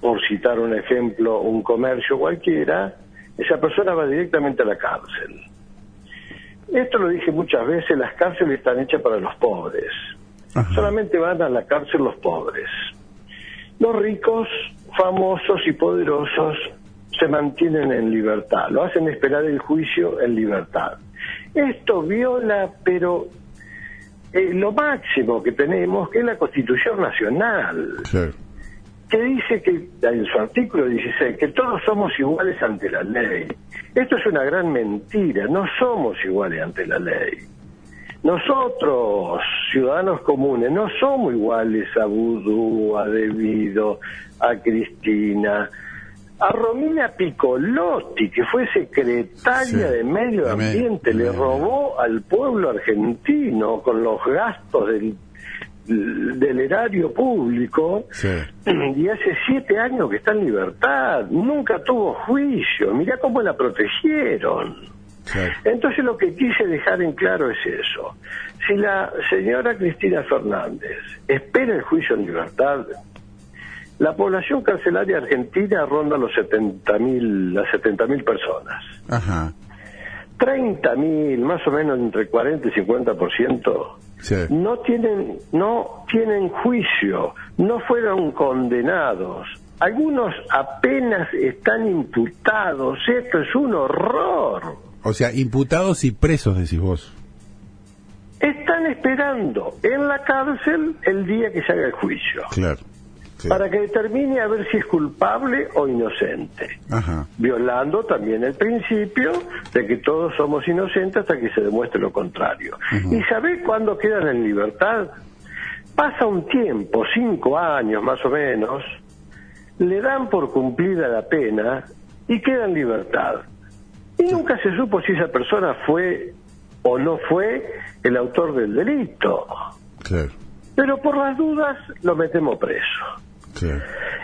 por citar un ejemplo, un comercio cualquiera, esa persona va directamente a la cárcel. Esto lo dije muchas veces, las cárceles están hechas para los pobres. Solamente van a la cárcel los pobres. Los ricos, famosos y poderosos se mantienen en libertad, lo hacen esperar el juicio en libertad. Esto viola, pero eh, lo máximo que tenemos, que es la Constitución Nacional, que dice que, en su artículo 16, que todos somos iguales ante la ley. Esto es una gran mentira, no somos iguales ante la ley. Nosotros, ciudadanos comunes, no somos iguales a Vudú, a Debido, a Cristina, a Romina Piccolotti, que fue secretaria de Medio Ambiente, le robó al pueblo argentino con los gastos del, del erario público y hace siete años que está en libertad, nunca tuvo juicio, mirá cómo la protegieron. Entonces lo que quise dejar en claro es eso. Si la señora Cristina Fernández espera el juicio en libertad, la población carcelaria argentina ronda los 70.000, las 70.000 personas. Ajá. 30.000, más o menos entre 40 y 50%, sí. no tienen no tienen juicio, no fueron condenados. Algunos apenas están imputados. Esto es un horror. O sea, imputados y presos, decís vos. Están esperando en la cárcel el día que se haga el juicio. Claro para que determine a ver si es culpable o inocente, violando también el principio de que todos somos inocentes hasta que se demuestre lo contrario. ¿Y sabe cuándo quedan en libertad? Pasa un tiempo, cinco años más o menos, le dan por cumplida la pena y queda en libertad. Y nunca se supo si esa persona fue o no fue el autor del delito. Pero por las dudas lo metemos preso.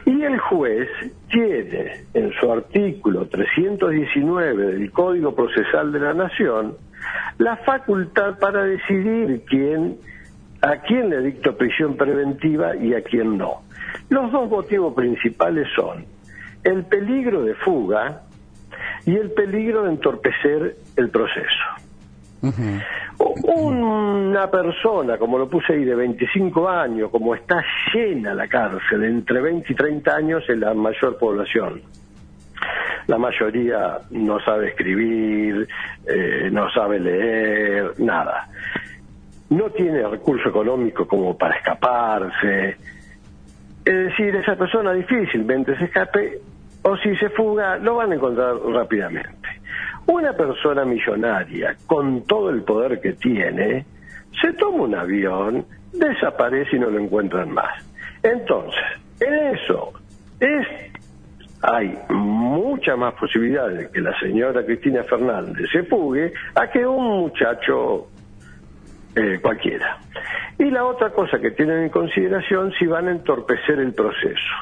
Y el juez tiene en su artículo 319 del Código Procesal de la Nación la facultad para decidir quién a quién le dicto prisión preventiva y a quién no. Los dos motivos principales son el peligro de fuga y el peligro de entorpecer el proceso. Una persona, como lo puse ahí, de 25 años, como está llena la cárcel, entre 20 y 30 años es la mayor población. La mayoría no sabe escribir, eh, no sabe leer, nada. No tiene recurso económico como para escaparse. Es decir, esa persona difícilmente se escape o si se fuga, lo van a encontrar rápidamente. Una persona millonaria, con todo el poder que tiene, se toma un avión, desaparece y no lo encuentran más. Entonces, en eso es hay mucha más posibilidad de que la señora Cristina Fernández se fugue a que un muchacho eh, cualquiera. Y la otra cosa que tienen en consideración si van a entorpecer el proceso.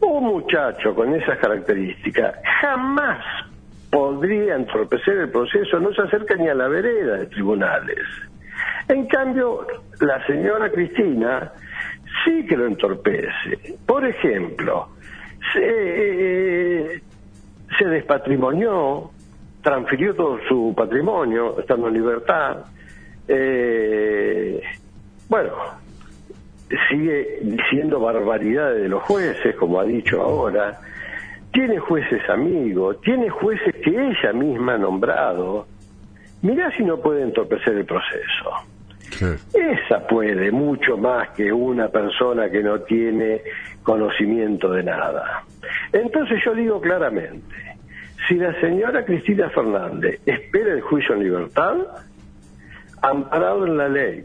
Un muchacho con esas características jamás podría entorpecer el proceso, no se acerca ni a la vereda de tribunales. En cambio, la señora Cristina sí que lo entorpece. Por ejemplo, se, se despatrimonió, transfirió todo su patrimonio, estando en libertad. Eh, bueno, sigue diciendo barbaridades de los jueces, como ha dicho ahora tiene jueces amigos, tiene jueces que ella misma ha nombrado. Mirá si no puede entorpecer el proceso. Esa puede mucho más que una persona que no tiene conocimiento de nada. Entonces yo digo claramente, si la señora Cristina Fernández espera el juicio en libertad, amparado en la ley,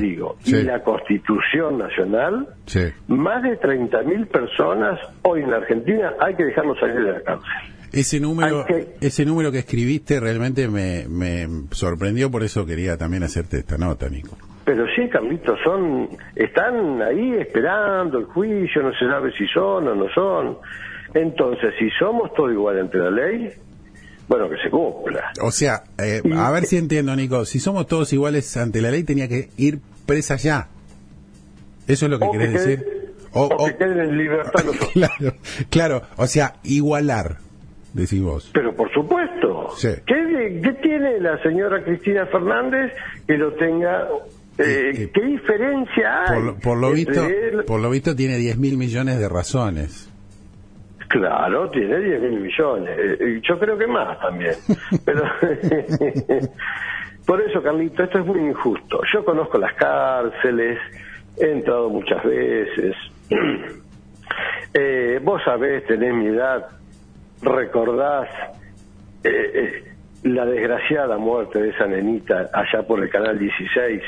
digo, y la Constitución Nacional, más de 30.000 personas hoy en la Argentina hay que dejarlos salir de la cárcel. Ese número, que... ese número que escribiste realmente me, me sorprendió, por eso quería también hacerte esta nota, Nico. Pero sí, Carlitos, son, están ahí esperando el juicio, no se sabe si son o no son. Entonces, si somos todos iguales ante la ley, bueno, que se cumpla. O sea, eh, a ver si entiendo, Nico, si somos todos iguales ante la ley, tenía que ir presa ya. ¿Eso es lo que querés decir? O, que queden en libertad los otros. claro, claro, o sea, igualar, decís vos. Pero por supuesto. ¿Qué, ¿Qué, tiene la señora Cristina Fernández que lo tenga eh, ¿Qué diferencia hay? Por, lo visto, por lo visto tiene 10 mil millones de razones. Claro, tiene 10 mil millones. Eh, yo creo que más también. Pero por eso, Carlito, esto es muy injusto. Yo conozco las cárceles, he entrado muchas veces. Eh, vos sabés, tenés mi edad, recordás la desgraciada muerte de esa nenita allá por el canal 16,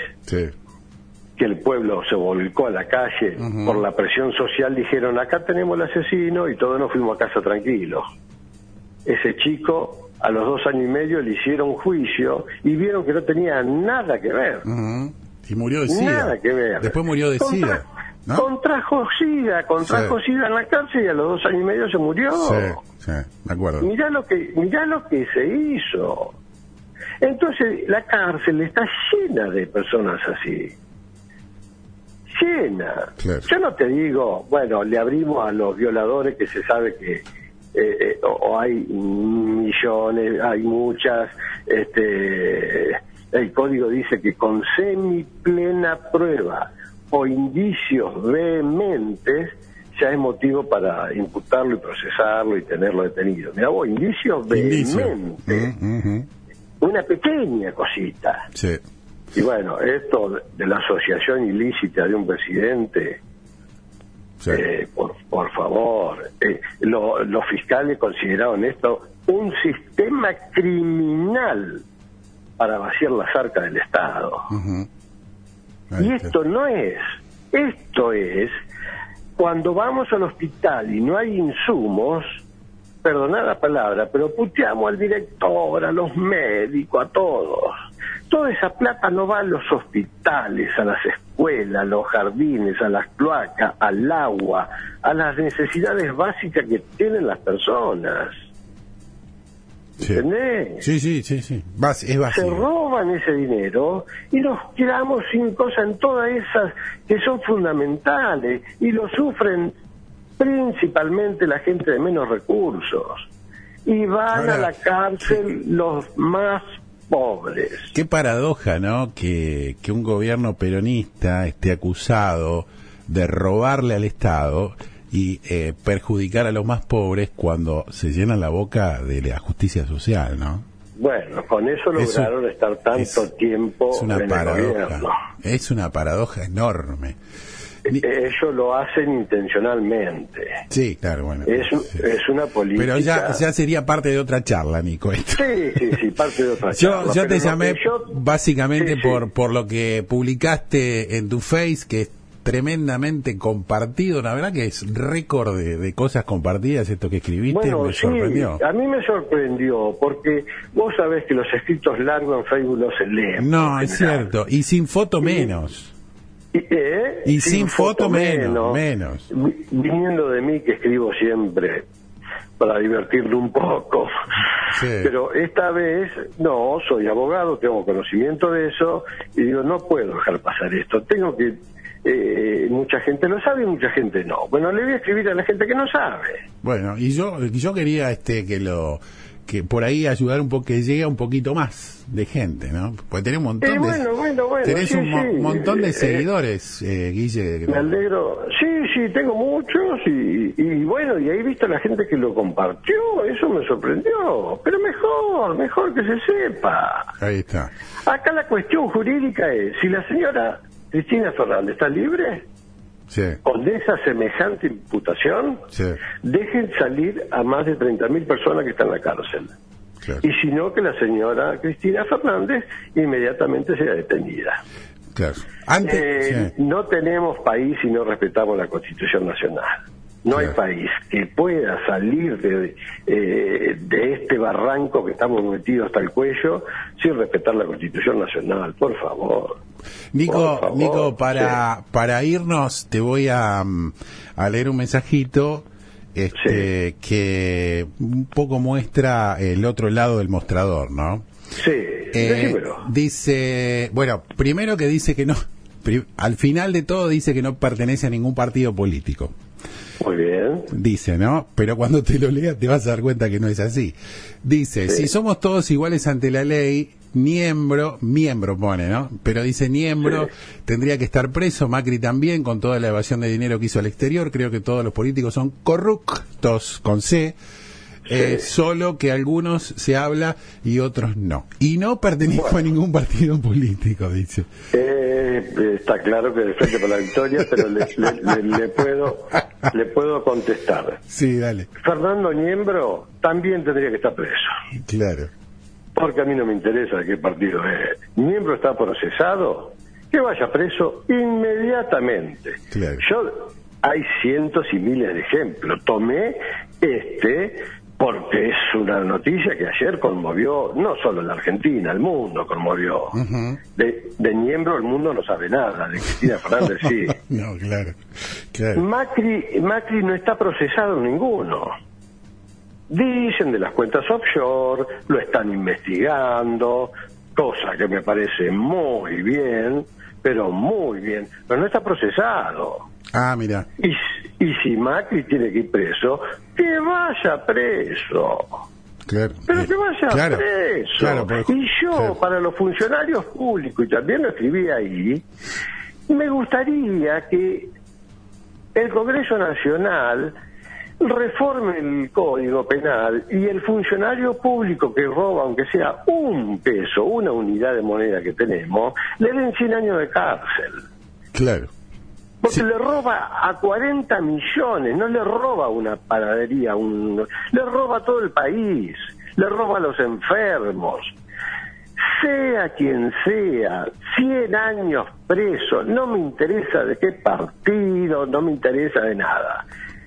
que el pueblo se volcó a la calle por la presión social, dijeron acá tenemos el asesino y todos nos fuimos a casa tranquilos. Ese chico a los dos años y medio le hicieron juicio y vieron que no tenía nada que ver. Y murió de SIDA. Nada que ver. Después murió de SIDA. Contrajo SIDA, contrajo SIDA en la cárcel y a los dos años y medio se murió. Sí, sí, de acuerdo. Mirá lo que, mirá lo que se hizo. Entonces, la cárcel está llena de personas así. Llena. Yo no te digo, bueno, le abrimos a los violadores que se sabe que eh, eh, o, hay millones, hay muchas, este, el código dice que con semi plena prueba o indicios vehementes, ya es motivo para imputarlo y procesarlo y tenerlo detenido. Mira vos, indicios vehementes. Una pequeña cosita. Sí. Y bueno, esto de la asociación ilícita de un presidente, eh, por, por favor, eh, los fiscales consideraron esto un sistema criminal para vaciar las arcas del Estado. Y esto no es, esto es cuando vamos al hospital y no hay insumos, perdonad la palabra, pero puteamos al director, a los médicos, a todos. Toda esa plata no va a los hospitales, a las escuelas, a los jardines, a las cloacas, al agua, a las necesidades básicas que tienen las personas. Sí. Sí, sí, sí, sí. es Se roban ese dinero y nos quedamos sin cosas en todas esas que son fundamentales y lo sufren principalmente la gente de menos recursos. Y van a la cárcel los más pobres. Qué paradoja, ¿no? Que, que un gobierno peronista esté acusado de robarle al Estado y eh, perjudicar a los más pobres cuando se llenan la boca de la justicia social, ¿no? Bueno, con eso lograron estar tanto tiempo es una paradoja, Es una paradoja enorme. E-, ellos lo hacen intencionalmente. Sí, claro, bueno. Es, es una política. Pero ya, ya sería parte de otra charla, Nico. Sí, sí, sí, parte de otra charla. Yo, te llamé básicamente por, por lo que publicaste en tu Face, que tremendamente compartido, la verdad que es récord de, cosas compartidas esto que escribiste, me sorprendió. A mí me sorprendió, porque vos sabés que los escritos largos en Facebook no se leen. No, es cierto, y sin foto menos. Y, ¿eh? y sin, foto, menos, menos. Viniendo de mí que escribo siempre para divertirlo un poco. Pero esta vez, no, soy abogado, tengo conocimiento de eso, y digo, no puedo dejar pasar esto, tengo que eh, mucha gente lo sabe y mucha gente no. Bueno, le voy a escribir a la gente que no sabe. Bueno, y yo yo quería este que lo que por ahí ayudar un poco que llegue a un poquito más de gente, ¿no? Porque tenés un montón de bueno, bueno, bueno, tenés un montón de eh, seguidores, eh, Guille. Me alegro. Sí, sí, tengo muchos y, y bueno, y ahí visto la gente que lo compartió, eso me sorprendió. Pero mejor, mejor que se sepa. Ahí está. Acá la cuestión jurídica es si la señora Cristina Fernández está libre, sí. con esa semejante imputación, dejen salir a más de 30.000 personas que están en la cárcel. Y si no, que la señora Cristina Fernández inmediatamente sea detenida. Claro. Eh, no tenemos país si no respetamos la Constitución Nacional. No hay país que pueda salir de, eh, de este barranco que estamos metidos hasta el cuello sin respetar la Constitución Nacional, por favor. Nico, Nico para, para irnos te voy a, a leer un mensajito este, que un poco muestra el otro lado del mostrador, ¿no? Sí, eh, dice, bueno, primero que dice que no al final de todo dice que no pertenece a ningún partido político. Muy bien. Dice, ¿no? Pero cuando te lo leas te vas a dar cuenta que no es así. Dice, si somos todos iguales ante la ley, miembro, miembro pone, ¿no? Pero dice miembro, tendría que estar preso, Macri también, con toda la evasión de dinero que hizo al exterior, creo que todos los políticos son corruptos, con C, eh, solo que algunos se habla y otros no. Y no pertenezco a ningún partido político, dice. Eh, está claro que de frente por la victoria, pero le, puedo le puedo contestar. Sí, dale. Fernando Niembro también tendría que estar preso. Claro. Porque a mí no me interesa de qué partido es. Niembro está procesado, que vaya preso inmediatamente. Claro. Yo hay cientos y miles de ejemplos. Tomé este porque es una noticia que ayer conmovió no solo la Argentina, el mundo conmovió. de, de Niembro el mundo no sabe nada, de Cristina Fernández sí. no, claro, Macri, Macri no está procesado ninguno. Dicen de las cuentas offshore, lo están investigando, cosa que me parece muy bien, pero muy bien, pero no está procesado. Ah, mira. Y, y si Macri tiene que ir preso, que vaya preso. Claro. Pero que vaya preso. y yo, para los funcionarios públicos, y también lo escribí ahí, me gustaría que el Congreso Nacional reforme el Código Penal y el funcionario público que roba, aunque sea un peso, una unidad de moneda que tenemos, le den 100 años de cárcel. Claro. Porque le roba a 40 millones, no le roba una panadería, un, le roba a todo el país, le roba a los enfermos. Sea quien sea, 100 años preso, no me interesa de qué partido, no me interesa de nada.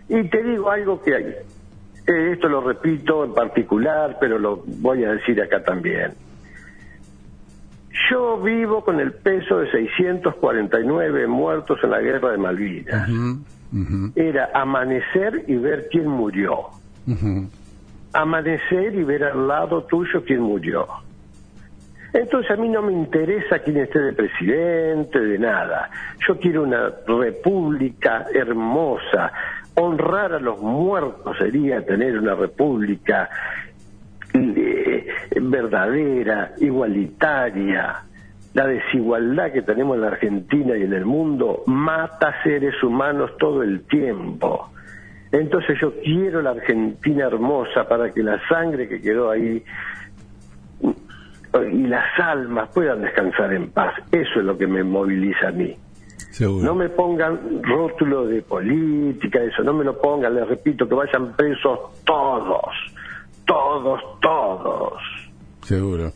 Y te digo algo que hay, eh, esto lo repito en particular, pero lo voy a decir acá también. Yo vivo con el peso de 649 muertos en la guerra de Malvinas. Era amanecer y ver quién murió. Amanecer y ver al lado tuyo quién murió. Entonces a mí no me interesa quién esté de presidente, de nada. Yo quiero una república hermosa. Honrar a los muertos sería tener una república eh, verdadera, igualitaria. La desigualdad que tenemos en la Argentina y en el mundo mata seres humanos todo el tiempo. Entonces yo quiero la Argentina hermosa para que la sangre que quedó ahí y las almas puedan descansar en paz. Eso es lo que me moviliza a mí. No me pongan rótulo de política, eso, no me lo pongan, les repito, que vayan presos todos todos, todos. Seguro.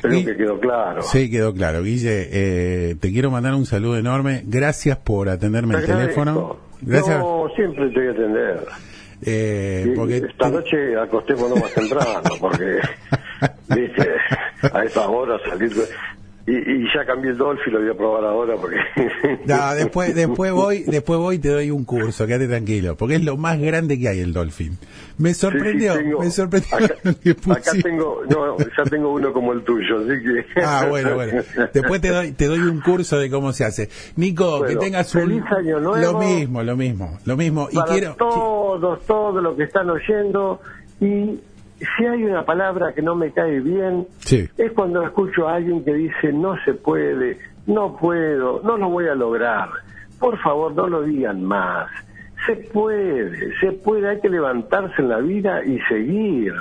Creo que quedó claro. Sí, quedó claro. Guille, eh, te quiero mandar un saludo enorme. Gracias por atenderme el teléfono. Gracias. No, siempre te voy a atender. Eh, porque esta noche acostémonos más temprano, porque, viste, a esta hora salir y, ya cambié el Dolphin, lo voy a probar ahora porque... No, después, después voy, después voy y te doy un curso, quédate tranquilo, porque es lo más grande que hay el Dolphin. Me sorprendió, me sorprendió acá, tengo, no, ya tengo uno como el tuyo, así que... Ah, bueno, bueno. Después te doy, te doy un curso de cómo se hace. Nico, que tengas un... Feliz año nuevo. Lo mismo, lo mismo, lo mismo. Para y quiero... todos, todos los que están oyendo y si hay una palabra que no me cae bien, es cuando escucho a alguien que dice no se puede, no puedo, no lo voy a lograr. Por favor, no lo digan más. Se puede, se puede, hay que levantarse en la vida y seguir.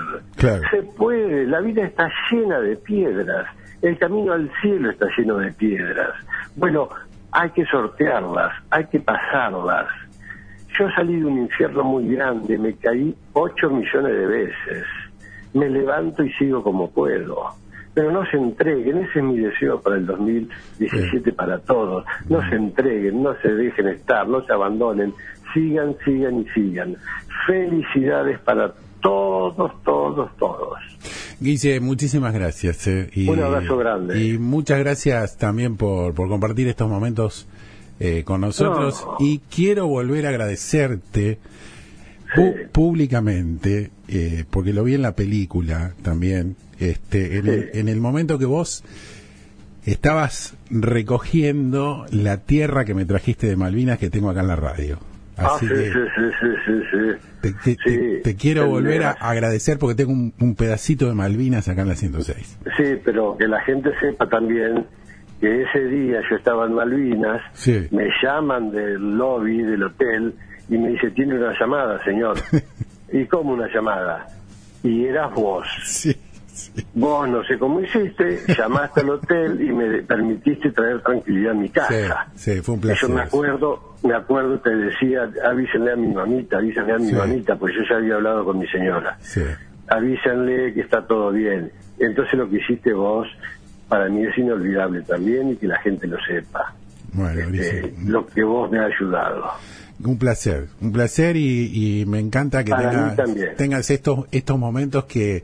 Se puede, la vida está llena de piedras, el camino al cielo está lleno de piedras. Bueno, hay que sortearlas, hay que pasarlas. Yo salí de un infierno muy grande, me caí ocho millones de veces me levanto y sigo como puedo. Pero no se entreguen, ese es mi deseo para el 2017 para todos. No se entreguen, no se dejen estar, no se abandonen, sigan, sigan y sigan. Felicidades para todos, todos, todos. Guille, muchísimas gracias. Eh, y, Un abrazo grande. Y muchas gracias también por, por compartir estos momentos eh, con nosotros. Y quiero volver a agradecerte públicamente, eh, porque lo vi en la película también, este, en, el, en el momento que vos estabas recogiendo la tierra que me trajiste de Malvinas que tengo acá en la radio. Ah, sí, Así que sí, sí, sí, sí, te, te- te- Sí, te quiero volver a agradecer porque tengo un, un pedacito de Malvinas acá en la 106. Sí, pero que la gente sepa también que ese día yo estaba en Malvinas, me llaman del lobby del hotel y me dice, tiene una llamada, señor. ¿Y cómo una llamada? Y eras vos. Sí, Vos no sé cómo hiciste, llamaste al hotel y me permitiste traer tranquilidad a mi casa. sí, sí, fue un Y Yo placer. me acuerdo, me acuerdo te decía, avísenle a mi mamita, avísenle a mi Sí. mamita, pues yo ya había hablado con mi señora. Sí. Avísenle que está todo bien. Entonces lo que hiciste vos, para mí es inolvidable también y que la gente lo sepa. Bueno, Ulises, lo que vos me has ayudado. Un placer, un placer y, y me encanta que mí tengas, estos estos momentos que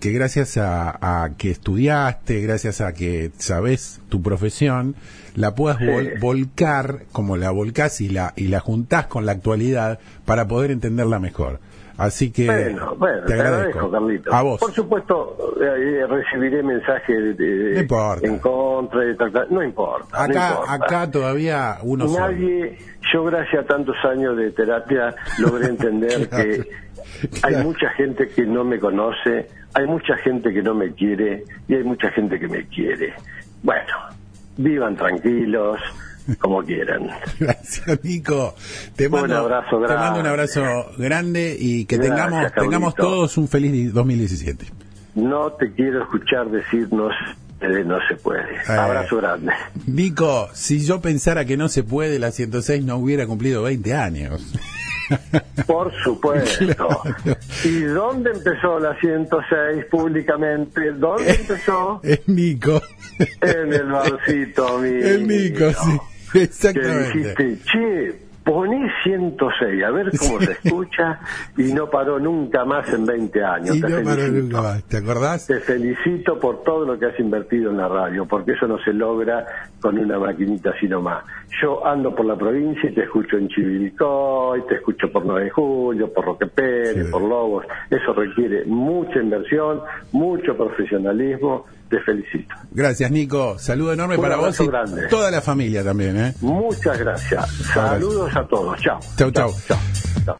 que gracias a, a que estudiaste, gracias a que sabes tu profesión, la puedas vol- volcar como la volcás y la y la juntás con la actualidad para poder entenderla mejor. Así que Bueno, bueno, te te, agradezco. Carlito. A vos. Por supuesto, eh, recibiré mensajes de, No importa. en contra, de tal. no importa. no Acá importa. acá todavía uno. Nadie, yo gracias a tantos años de terapia logré entender Claro. que hay Claro. mucha gente que no me conoce, hay mucha gente que no me quiere y hay mucha gente que me quiere. Bueno, vivan tranquilos, como quieran. Gracias, Nico. Te Un mando, abrazo te mando un grande. abrazo grande y que Gracias, tengamos, tengamos todos un feliz 2017. No te quiero escuchar decirnos eh, no se puede. Eh. Abrazo grande. Nico, si yo pensara que no se puede, la 106 no hubiera cumplido 20 años. Por supuesto. Claro. ¿Y dónde empezó la 106 públicamente? ¿Dónde empezó? Es Nico. En el barcito Nico, sí. Que Exactamente. dijiste, che, poné 106, a ver cómo se escucha, y no paró nunca más en 20 años. Y Te no paró felicito. nunca más. ¿Te acordás? Te felicito por todo lo que has invertido en la radio, porque eso no se logra con una maquinita así nomás. Yo ando por la provincia y te escucho en Chivilcoy, te escucho por 9 de julio, por Roque Pérez, Sí. por Lobos. Eso requiere mucha inversión, mucho profesionalismo. Te felicito. Gracias, Nico. Saludo enorme Un para vos y grande. toda la familia también, ¿eh? Muchas gracias. Saludos a todos. Chao. Chau, chau. Chao.